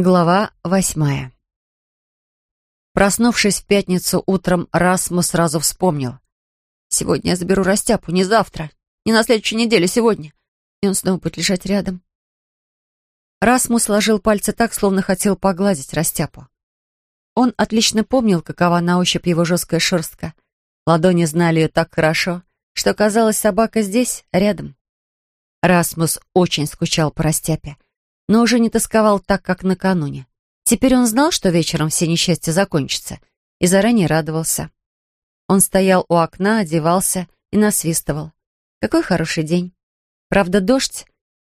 Глава восьмая. Проснувшись в пятницу утром, Расмус сразу вспомнил. «Сегодня я заберу Растяпу, не завтра, не на следующей неделе, сегодня. И он снова будет лежать рядом». Расмус сложил пальцы так, словно хотел погладить Растяпу. Он отлично помнил, какова на ощупь его жесткая шерстка. Ладони знали ее так хорошо, что казалось, собака здесь, рядом. Расмус очень скучал по Растяпе но уже не тосковал так, как накануне. Теперь он знал, что вечером все несчастья закончатся, и заранее радовался. Он стоял у окна, одевался и насвистывал. Какой хороший день. Правда, дождь.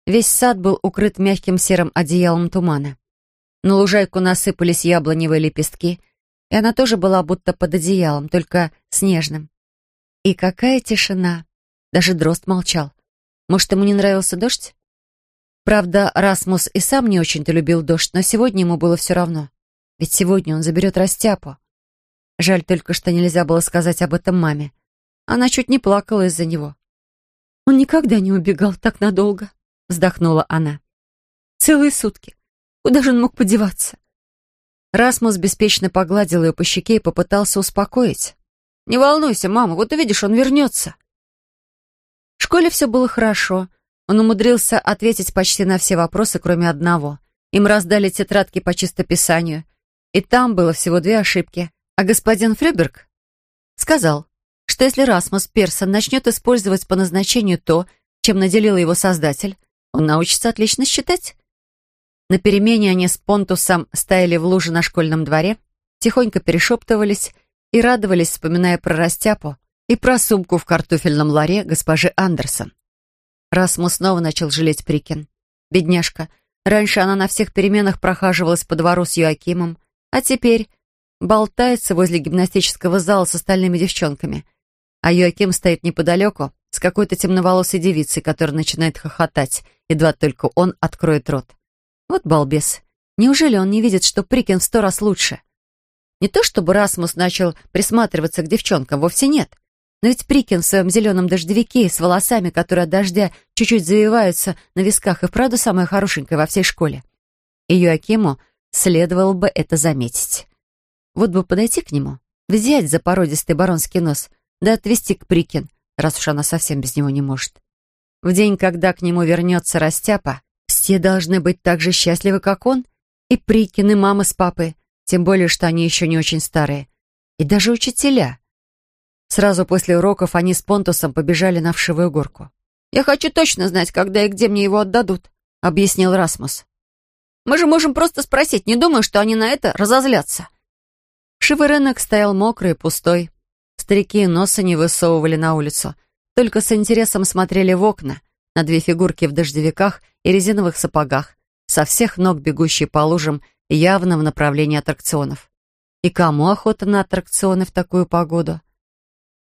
Весь сад был укрыт мягким серым одеялом тумана. На лужайку насыпались яблоневые лепестки, и она тоже была будто под одеялом, только снежным. И какая тишина! Даже дрозд молчал. Может, ему не нравился дождь? Правда, Расмус и сам не очень-то любил дождь, но сегодня ему было все равно. Ведь сегодня он заберет Растяпу. Жаль только, что нельзя было сказать об этом маме. Она чуть не плакала из-за него. «Он никогда не убегал так надолго», — вздохнула она. «Целые сутки. Куда же он мог подеваться?» Расмус беспечно погладил ее по щеке и попытался успокоить. «Не волнуйся, мама, вот увидишь, он вернется». В школе все было хорошо. Он умудрился ответить почти на все вопросы, кроме одного. Им раздали тетрадки по чистописанию, и там было всего две ошибки. А господин Фрюберг сказал, что если Расмус Персон начнет использовать по назначению то, чем наделил его создатель, он научится отлично считать. На перемене они с Понтусом стояли в луже на школьном дворе, тихонько перешептывались и радовались, вспоминая про растяпу и про сумку в картофельном ларе госпожи Андерсон. Расмус снова начал жалеть Прикин. Бедняжка. Раньше она на всех переменах прохаживалась по двору с Юакимом, а теперь болтается возле гимнастического зала с остальными девчонками. А Юаким стоит неподалеку с какой-то темноволосой девицей, которая начинает хохотать, едва только он откроет рот. Вот балбес. Неужели он не видит, что Прикин в сто раз лучше? Не то чтобы Расмус начал присматриваться к девчонкам, вовсе нет. Но ведь Прикин в своем зеленом дождевике с волосами, которые от дождя чуть-чуть завиваются на висках, и вправду самая хорошенькая во всей школе. И Юакиму следовало бы это заметить. Вот бы подойти к нему, взять за породистый баронский нос, да отвести к Прикин, раз уж она совсем без него не может. В день, когда к нему вернется Растяпа, все должны быть так же счастливы, как он, и Прикин, и мама с папой, тем более, что они еще не очень старые, и даже учителя. Сразу после уроков они с Понтусом побежали на вшивую горку. «Я хочу точно знать, когда и где мне его отдадут», — объяснил Расмус. «Мы же можем просто спросить, не думаю, что они на это разозлятся». Вшивый рынок стоял мокрый и пустой. Старики носа не высовывали на улицу, только с интересом смотрели в окна на две фигурки в дождевиках и резиновых сапогах, со всех ног бегущие по лужам явно в направлении аттракционов. И кому охота на аттракционы в такую погоду?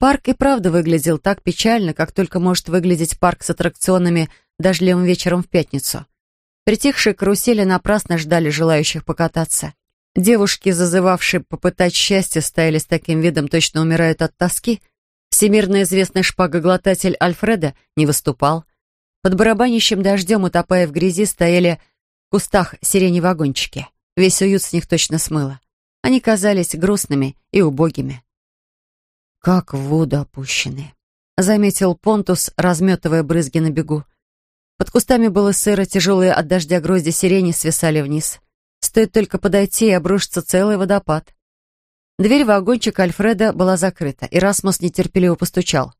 Парк и правда выглядел так печально, как только может выглядеть парк с аттракционами дождливым вечером в пятницу. Притихшие карусели напрасно ждали желающих покататься. Девушки, зазывавшие попытать счастье, стояли с таким видом, точно умирают от тоски. Всемирно известный шпагоглотатель Альфреда не выступал. Под барабанящим дождем, утопая в грязи, стояли в кустах сирени-вагончики. Весь уют с них точно смыло. Они казались грустными и убогими. «Как в воду опущенные», — заметил Понтус, разметывая брызги на бегу. Под кустами было сыро, тяжелые от дождя грозди сирени свисали вниз. Стоит только подойти и обрушится целый водопад. Дверь вагончика Альфреда была закрыта, и Расмус нетерпеливо постучал.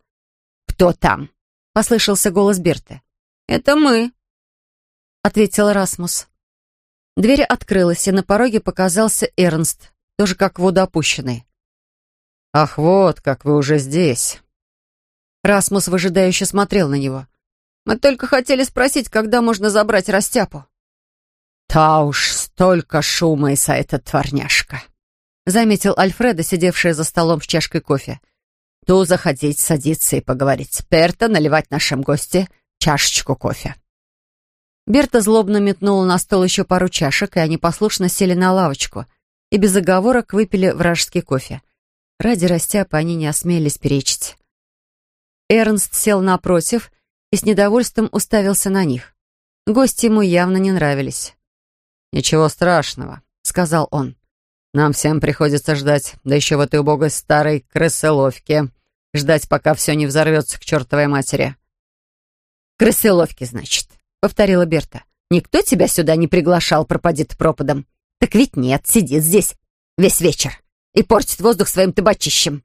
«Кто там?» — послышался голос Берты. «Это мы», — ответил Расмус. Дверь открылась, и на пороге показался Эрнст, тоже как водоопущенный. «Ах, вот, как вы уже здесь!» Расмус выжидающе смотрел на него. «Мы только хотели спросить, когда можно забрать растяпу». «Та уж столько шума из-за эта тварняшка», — заметил Альфреда, сидевшая за столом с чашкой кофе. «Ту заходить, садиться и поговорить с Перта, наливать нашим гости чашечку кофе». Берта злобно метнула на стол еще пару чашек, и они послушно сели на лавочку и без оговорок выпили вражеский кофе. Ради растяпа они не осмелись перечить. Эрнст сел напротив и с недовольством уставился на них. Гости ему явно не нравились. «Ничего страшного», — сказал он. «Нам всем приходится ждать, да еще в этой убогой старой крысоловке. Ждать, пока все не взорвется к чертовой матери». «Крысоловки, значит», — повторила Берта. «Никто тебя сюда не приглашал, пропадет пропадом. Так ведь нет, сидит здесь весь вечер и портит воздух своим табачищем».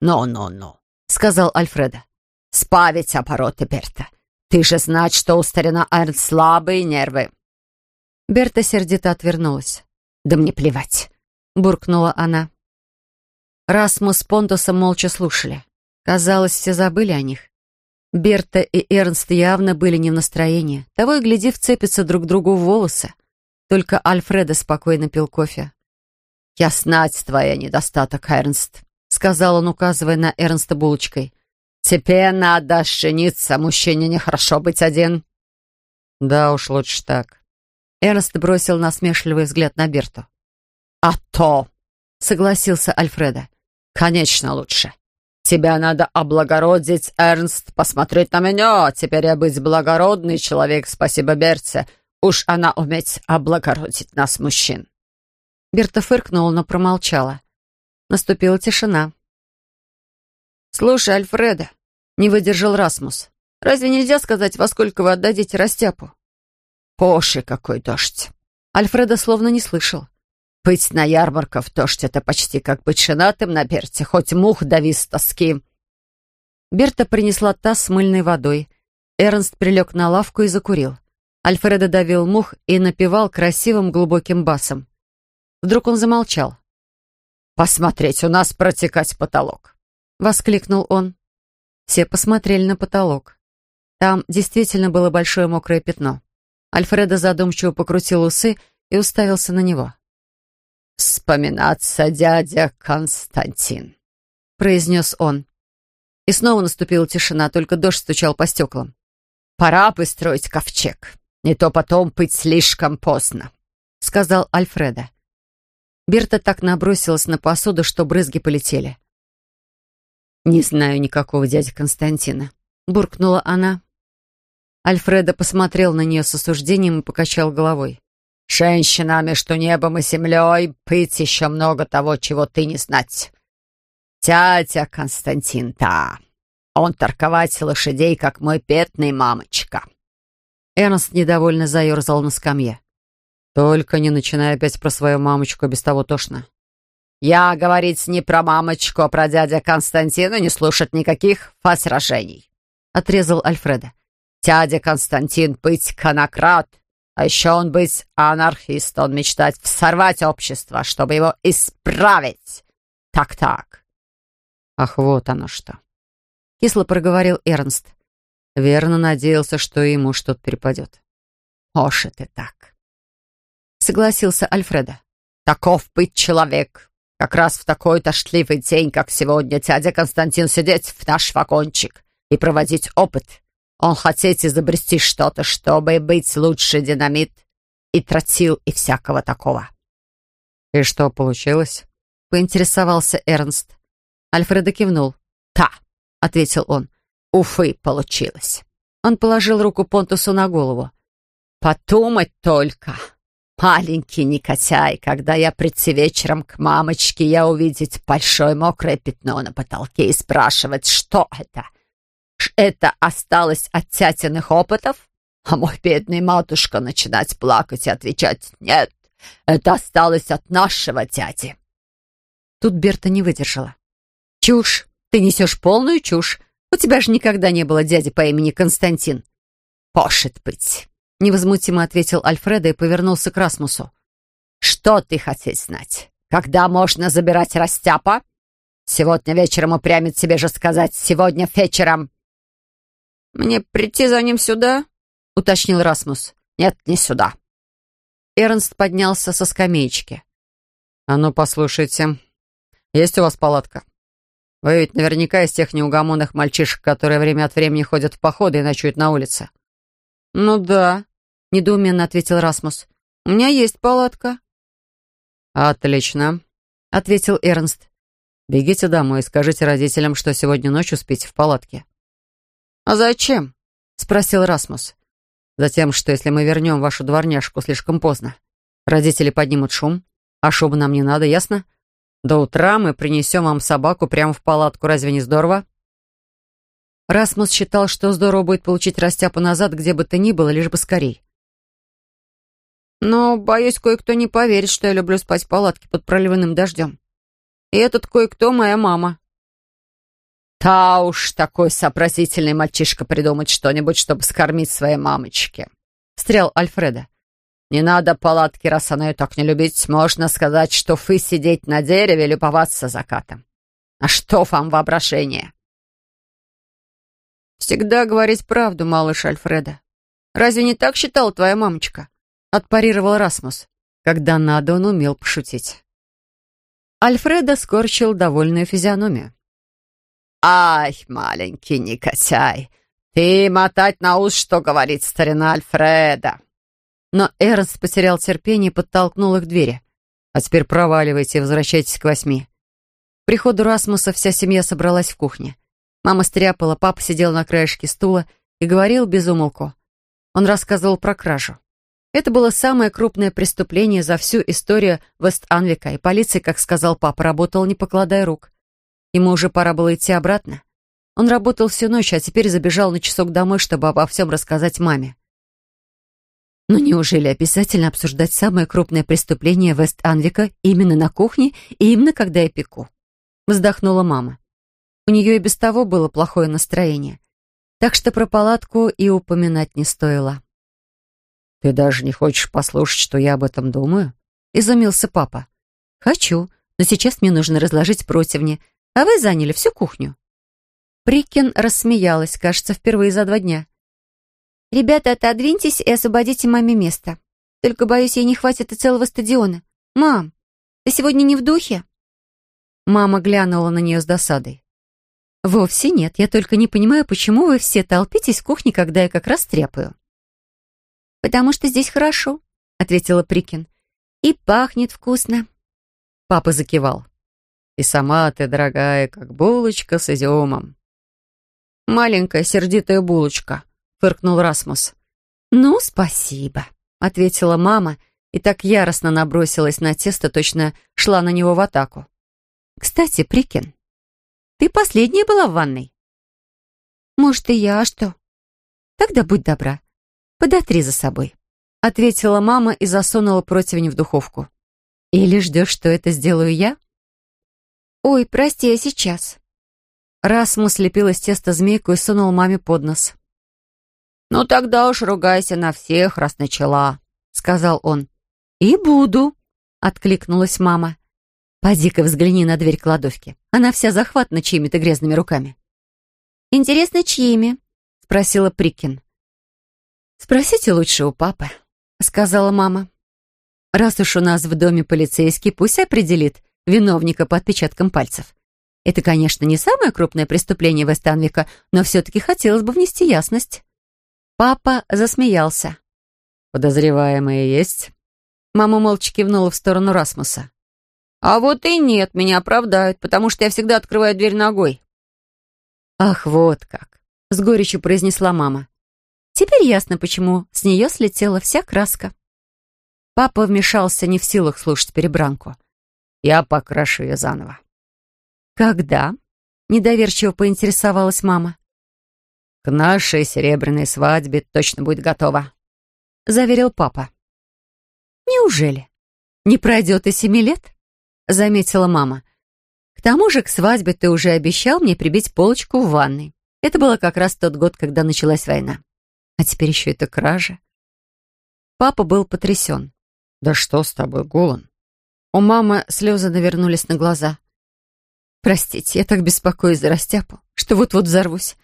«Ну-ну-ну», — сказал Альфреда. «Спавить обороты, Берта. Ты же знаешь, что у старина Эрн слабые нервы». Берта сердито отвернулась. «Да мне плевать», — буркнула она. Расмус с Понтусом молча слушали. Казалось, все забыли о них. Берта и Эрнст явно были не в настроении. Того и гляди, вцепятся друг другу в волосы. Только Альфреда спокойно пил кофе. «Я знать твоя недостаток, Эрнст», — сказал он, указывая на Эрнста булочкой. «Тебе надо жениться, мужчине нехорошо быть один». «Да уж, лучше так». Эрнст бросил насмешливый взгляд на Берту. «А то!» — согласился Альфреда. «Конечно лучше. Тебя надо облагородить, Эрнст, посмотреть на меня. Теперь я быть благородный человек, спасибо Берте. Уж она уметь облагородить нас, мужчин». Берта фыркнула, но промолчала. Наступила тишина. «Слушай, Альфреда», — не выдержал Расмус, «разве нельзя сказать, во сколько вы отдадите растяпу?» «Поши какой дождь!» Альфреда словно не слышал. Быть на ярмарках в дождь — это почти как быть женатым на Берте, хоть мух дави с тоски. Берта принесла таз с мыльной водой. Эрнст прилег на лавку и закурил. Альфредо давил мух и напевал красивым глубоким басом. Вдруг он замолчал. «Посмотреть, у нас протекать потолок!» — воскликнул он. Все посмотрели на потолок. Там действительно было большое мокрое пятно. Альфредо задумчиво покрутил усы и уставился на него. «Вспоминаться дядя Константин», — произнес он. И снова наступила тишина, только дождь стучал по стеклам. «Пора бы строить ковчег, не то потом быть слишком поздно», — сказал Альфреда. Берта так набросилась на посуду, что брызги полетели. «Не знаю никакого дяди Константина», — буркнула она. Альфреда посмотрел на нее с осуждением и покачал головой. Женщина между небом и землей, быть еще много того, чего ты не знать. Тятя Константин, да. Он торговать лошадей, как мой петный мамочка. Эрнст недовольно заерзал на скамье. Только не начинай опять про свою мамочку, без того тошно. Я говорить не про мамочку, а про дядя Константина, не слушать никаких фасражений. Отрезал Альфреда. Дядя Константин быть конократ, а еще он быть анархист, он мечтать сорвать общество, чтобы его исправить. Так-так. Ах, вот оно что. Кисло проговорил Эрнст. Верно надеялся, что ему что-то перепадет. Оши ты так. Согласился Альфреда. Таков быть человек. Как раз в такой тоштливый день, как сегодня, дядя Константин сидеть в наш вагончик и проводить опыт. Он хотеть изобрести что-то, чтобы быть лучше динамит и тротил и всякого такого. «И что получилось?» — поинтересовался Эрнст. Альфреда кивнул. «Та», — ответил он. «Уфы, получилось». Он положил руку Понтусу на голову. «Подумать только. Маленький Никотяй, когда я прийти вечером к мамочке, я увидеть большое мокрое пятно на потолке и спрашивать, что это это осталось от тятиных опытов? А мой бедный матушка начинать плакать и отвечать «Нет, это осталось от нашего дяди». Тут Берта не выдержала. «Чушь! Ты несешь полную чушь! У тебя же никогда не было дяди по имени Константин!» «Пошит быть!» — невозмутимо ответил Альфреда и повернулся к Расмусу. «Что ты хотеть знать? Когда можно забирать растяпа? Сегодня вечером упрямит себе же сказать «сегодня вечером». «Мне прийти за ним сюда?» — уточнил Расмус. «Нет, не сюда». Эрнст поднялся со скамеечки. «А ну, послушайте, есть у вас палатка? Вы ведь наверняка из тех неугомонных мальчишек, которые время от времени ходят в походы и ночуют на улице». «Ну да», — недоуменно ответил Расмус. «У меня есть палатка». «Отлично», — ответил Эрнст. «Бегите домой и скажите родителям, что сегодня ночью спите в палатке». «А зачем?» — спросил Расмус. Затем, что если мы вернем вашу дворняжку слишком поздно, родители поднимут шум, а шума нам не надо, ясно? До утра мы принесем вам собаку прямо в палатку. Разве не здорово?» Расмус считал, что здорово будет получить растяпу назад, где бы то ни было, лишь бы скорей. «Но, боюсь, кое-кто не поверит, что я люблю спать в палатке под проливным дождем. И этот кое-кто моя мама». «Та уж такой сообразительный мальчишка придумать что-нибудь, чтобы скормить своей мамочке», — встрял Альфреда. «Не надо палатки, раз она ее так не любить. Можно сказать, что вы сидеть на дереве любоваться закатом. А что вам воображение?» «Всегда говорить правду, малыш Альфреда. Разве не так считала твоя мамочка?» — отпарировал Расмус. Когда надо, он умел пошутить. Альфреда скорчил довольную физиономию. «Ай, маленький негодяй, ты мотать на ус, что говорит старина Альфреда!» Но Эрнст потерял терпение и подтолкнул их к двери. «А теперь проваливайте и возвращайтесь к восьми». К приходу Расмуса вся семья собралась в кухне. Мама стряпала, папа сидел на краешке стула и говорил без умолку. Он рассказывал про кражу. Это было самое крупное преступление за всю историю Вест-Анвика, и полиция, как сказал папа, работала не покладая рук. Ему уже пора было идти обратно. Он работал всю ночь, а теперь забежал на часок домой, чтобы обо всем рассказать маме. Но неужели обязательно обсуждать самое крупное преступление Вест-Анвика именно на кухне и именно когда я пеку? Вздохнула мама. У нее и без того было плохое настроение. Так что про палатку и упоминать не стоило. «Ты даже не хочешь послушать, что я об этом думаю?» — изумился папа. «Хочу, но сейчас мне нужно разложить противни, а вы заняли всю кухню». Прикин рассмеялась, кажется, впервые за два дня. «Ребята, отодвиньтесь и освободите маме место. Только, боюсь, ей не хватит и целого стадиона. Мам, ты сегодня не в духе?» Мама глянула на нее с досадой. «Вовсе нет. Я только не понимаю, почему вы все толпитесь в кухне, когда я как раз тряпаю». «Потому что здесь хорошо», — ответила Прикин. «И пахнет вкусно». Папа закивал. «И сама ты, дорогая, как булочка с изюмом». «Маленькая сердитая булочка», — фыркнул Расмус. «Ну, спасибо», — ответила мама и так яростно набросилась на тесто, точно шла на него в атаку. «Кстати, Прикин, ты последняя была в ванной?» «Может, и я, а что?» «Тогда будь добра, подотри за собой», — ответила мама и засунула противень в духовку. «Или ждешь, что это сделаю я?» «Ой, прости, я сейчас». Расмус слепил из теста змейку и сунул маме под нос. «Ну тогда уж ругайся на всех, раз начала», — сказал он. «И буду», — откликнулась мама. «Поди-ка взгляни на дверь кладовки. Она вся захватана чьими-то грязными руками». «Интересно, чьими?» — спросила Прикин. «Спросите лучше у папы», — сказала мама. «Раз уж у нас в доме полицейский, пусть определит виновника по отпечаткам пальцев. Это, конечно, не самое крупное преступление Вестанвика, но все-таки хотелось бы внести ясность». Папа засмеялся. «Подозреваемые есть?» Мама молча кивнула в сторону Расмуса. А вот и нет, меня оправдают, потому что я всегда открываю дверь ногой. Ах, вот как, с горечью произнесла мама. Теперь ясно, почему с нее слетела вся краска. Папа вмешался не в силах слушать перебранку. Я покрашу ее заново. Когда? Недоверчиво поинтересовалась мама. К нашей серебряной свадьбе точно будет готова, заверил папа. Неужели? Не пройдет и семи лет? — заметила мама. «К тому же к свадьбе ты уже обещал мне прибить полочку в ванной. Это было как раз тот год, когда началась война. А теперь еще это кража». Папа был потрясен. «Да что с тобой, Гулан?» У мамы слезы навернулись на глаза. «Простите, я так беспокоюсь за Растяпу, что вот-вот взорвусь.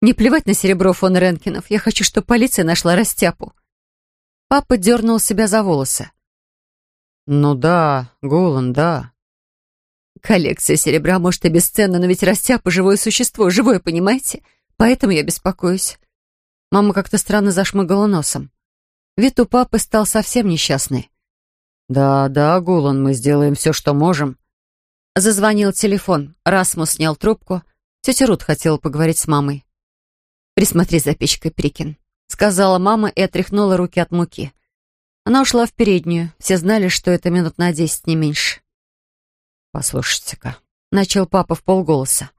Не плевать на серебро фон Ренкинов. Я хочу, чтобы полиция нашла Растяпу». Папа дернул себя за волосы. «Ну да, Гулан, да». «Коллекция серебра, может, и бесценна, но ведь растяпа — живое существо, живое, понимаете? Поэтому я беспокоюсь». Мама как-то странно зашмыгала носом. Вид у папы стал совсем несчастный. «Да, да, Гулан, мы сделаем все, что можем». Зазвонил телефон. Расмус снял трубку. Тетя Рут хотела поговорить с мамой. «Присмотри за печкой, Прикин», сказала мама и отряхнула руки от муки. Она ушла в переднюю. Все знали, что это минут на десять, не меньше. «Послушайте-ка», — начал папа в полголоса.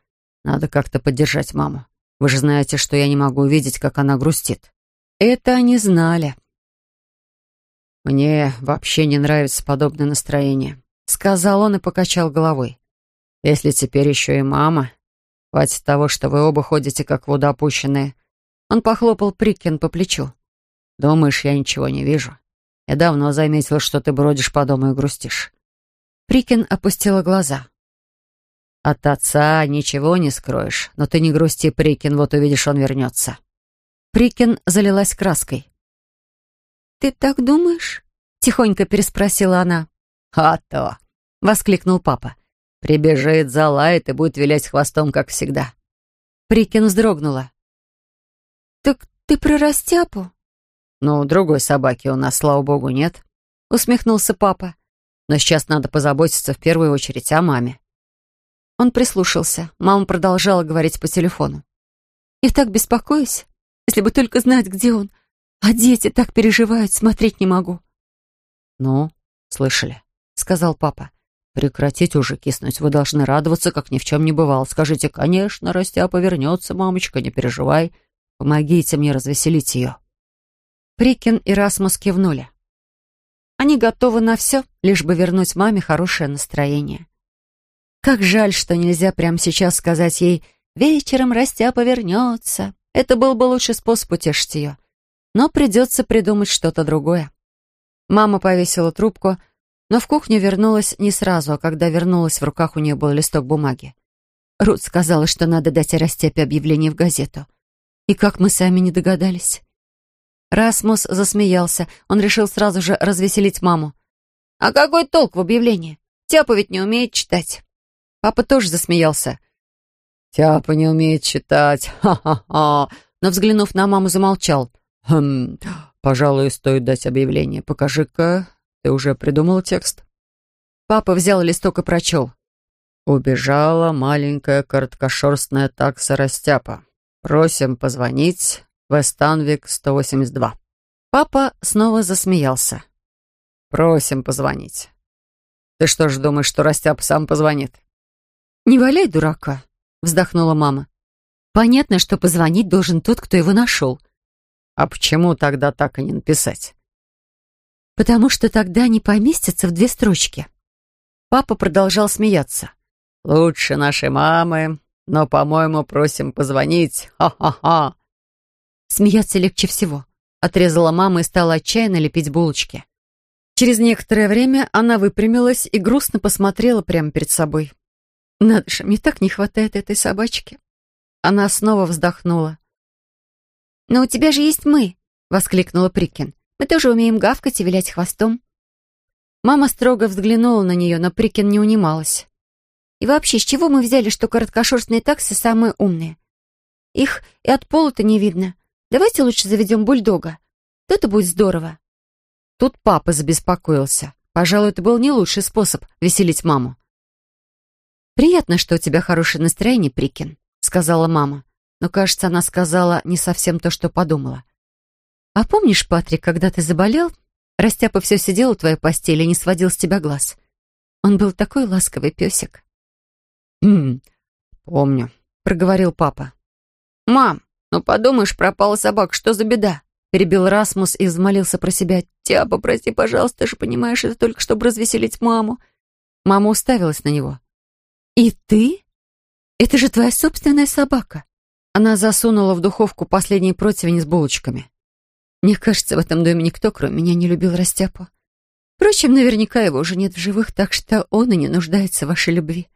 «Надо как-то поддержать маму. Вы же знаете, что я не могу увидеть, как она грустит». Это они знали. «Мне вообще не нравится подобное настроение», — сказал он и покачал головой. «Если теперь еще и мама, хватит того, что вы оба ходите как водоопущенные». Он похлопал Прикин по плечу. «Думаешь, я ничего не вижу? Я давно заметил, что ты бродишь по дому и грустишь». Прикин опустила глаза. «От отца ничего не скроешь, но ты не грусти, Прикин, вот увидишь, он вернется». Прикин залилась краской. «Ты так думаешь?» — тихонько переспросила она. «А то!» — воскликнул папа. «Прибежит, залает и будет вилять хвостом, как всегда». Прикин вздрогнула. «Так ты про растяпу?» «Ну, другой собаки у нас, слава богу, нет», — усмехнулся папа. «Но сейчас надо позаботиться в первую очередь о маме». Он прислушался. Мама продолжала говорить по телефону. «Я так беспокоюсь. Если бы только знать, где он. А дети так переживают, смотреть не могу». «Ну, слышали», — сказал папа. «Прекратите уже киснуть. Вы должны радоваться, как ни в чем не бывало. Скажите, конечно, Растяпа вернется, мамочка, не переживай. Помогите мне развеселить ее». Прикин и Расмус кивнули. Они готовы на все, лишь бы вернуть маме хорошее настроение. Как жаль, что нельзя прямо сейчас сказать ей «Вечером Растяпа вернется». Это был бы лучший способ утешить ее. Но придется придумать что-то другое. Мама повесила трубку, но в кухню вернулась не сразу, а когда вернулась, в руках у нее был листок бумаги. Рут сказала, что надо дать Растяпе объявление в газету. И как мы сами не догадались. Расмус засмеялся. Он решил сразу же развеселить маму. «А какой толк в объявлении? Тяпа ведь не умеет читать». Папа тоже засмеялся. «Тяпа не умеет читать, ха-ха-ха!» Но, взглянув на маму, замолчал. «Хм, пожалуй, стоит дать объявление. Покажи-ка, ты уже придумал текст?» Папа взял листок и прочел. «Убежала маленькая короткошерстная такса Растяпа. Просим позвонить. Вестанвик, 182». Папа снова засмеялся. «Просим позвонить. Ты что ж думаешь, что Растяпа сам позвонит?» «Не валяй дурака», — вздохнула мама. «Понятно, что позвонить должен тот, кто его нашел». «А почему тогда так и не написать?» «Потому что тогда не поместится в две строчки». Папа продолжал смеяться. «Лучше нашей мамы, но, по-моему, просим позвонить. Ха-ха-ха!» «Смеяться легче всего», — отрезала мама и стала отчаянно лепить булочки. Через некоторое время она выпрямилась и грустно посмотрела прямо перед собой. Надо же, мне так не хватает этой собачки. Она снова вздохнула. «Но у тебя же есть мы!» — воскликнула Прикин. «Мы тоже умеем гавкать и вилять хвостом». Мама строго взглянула на нее, но Прикин не унималась. «И вообще, с чего мы взяли, что короткошерстные таксы самые умные? Их и от пола-то не видно. Давайте лучше заведем бульдога. Это будет здорово». Тут папа забеспокоился. Пожалуй, это был не лучший способ веселить маму. «Приятно, что у тебя хорошее настроение, Прикин», — сказала мама. Но, кажется, она сказала не совсем то, что подумала. «А помнишь, Патрик, когда ты заболел, Растяпа все сидел у твоей постели и не сводил с тебя глаз? Он был такой ласковый песик». «Хм, помню», — проговорил папа. «Мам, ну подумаешь, пропала собака, что за беда?» Перебил Расмус и взмолился про себя. «Тяпа, прости, пожалуйста, ты же понимаешь, это только чтобы развеселить маму». Мама уставилась на него. «И ты? Это же твоя собственная собака!» Она засунула в духовку последний противень с булочками. Мне кажется, в этом доме никто, кроме меня, не любил Растяпу. Впрочем, наверняка его уже нет в живых, так что он и не нуждается в вашей любви.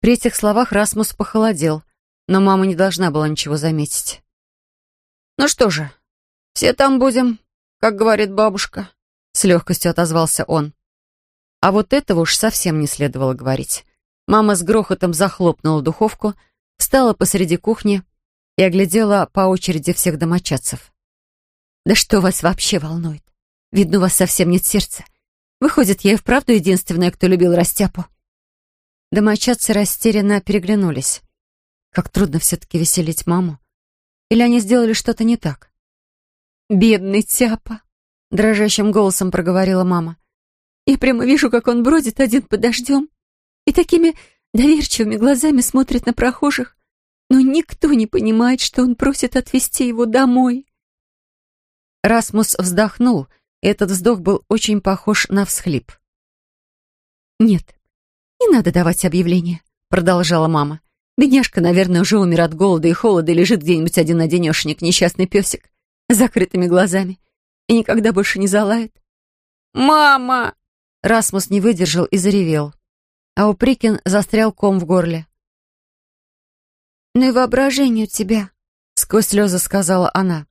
При этих словах Расмус похолодел, но мама не должна была ничего заметить. «Ну что же, все там будем, как говорит бабушка», — с легкостью отозвался он. А вот этого уж совсем не следовало говорить. Мама с грохотом захлопнула духовку, встала посреди кухни и оглядела по очереди всех домочадцев. «Да что вас вообще волнует? Видно, у вас совсем нет сердца. Выходит, я и вправду единственная, кто любил растяпу». Домочадцы растерянно переглянулись. Как трудно все-таки веселить маму. Или они сделали что-то не так? «Бедный Тяпа!» — дрожащим голосом проговорила мама. «Я прямо вижу, как он бродит один под дождем и такими доверчивыми глазами смотрит на прохожих, но никто не понимает, что он просит отвезти его домой». Расмус вздохнул, и этот вздох был очень похож на всхлип. «Нет, не надо давать объявление», — продолжала мама. «Бедняжка, наверное, уже умер от голода и холода и лежит где-нибудь один-одинешенек, несчастный песик, с закрытыми глазами, и никогда больше не залает». «Мама!» Расмус не выдержал и заревел, а у Прикин застрял ком в горле. «Ну и воображение у тебя», — сквозь слезы сказала она.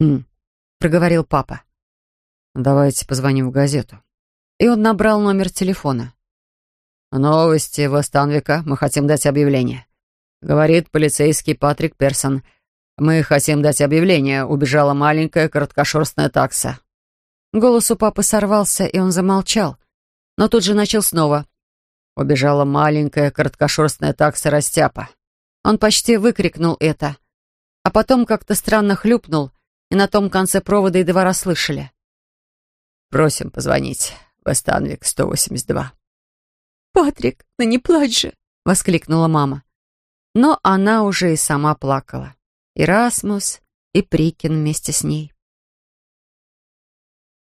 «Хм», — проговорил папа. «Давайте позвоним в газету». И он набрал номер телефона. «Новости Вестанвика. Мы хотим дать объявление». Говорит полицейский Патрик Персон. «Мы хотим дать объявление. Убежала маленькая короткошерстная такса». Голос у папы сорвался, и он замолчал. Но тут же начал снова. «Убежала маленькая короткошерстная такса Растяпа». Он почти выкрикнул это. А потом как-то странно хлюпнул, и на том конце провода едва расслышали. «Просим позвонить. Вестанвик, 182». «Патрик, ну не плачь же!» — воскликнула мама. Но она уже и сама плакала. И Расмус, и Прикин вместе с ней.